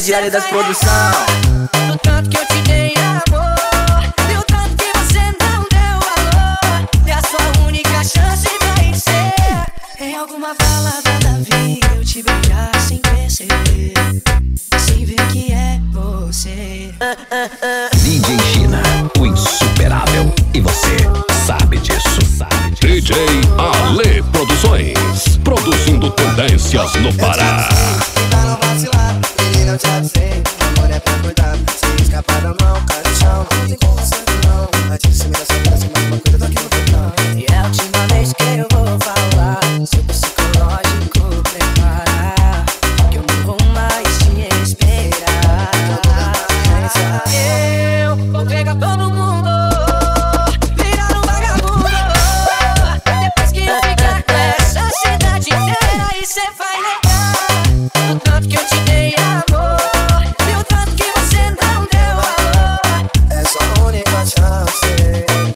diária das produção. Do tanto que eu te dei amor, do tanto que você não deu valor. É a sua única chance ir ser. Em alguma balada da vida eu te beijar sem perceber. Sem ver que é você. DJ China, o insuperável. E você sabe disso, sabe disso. DJ Ale Produções. Produzindo tendências no Pará. somehow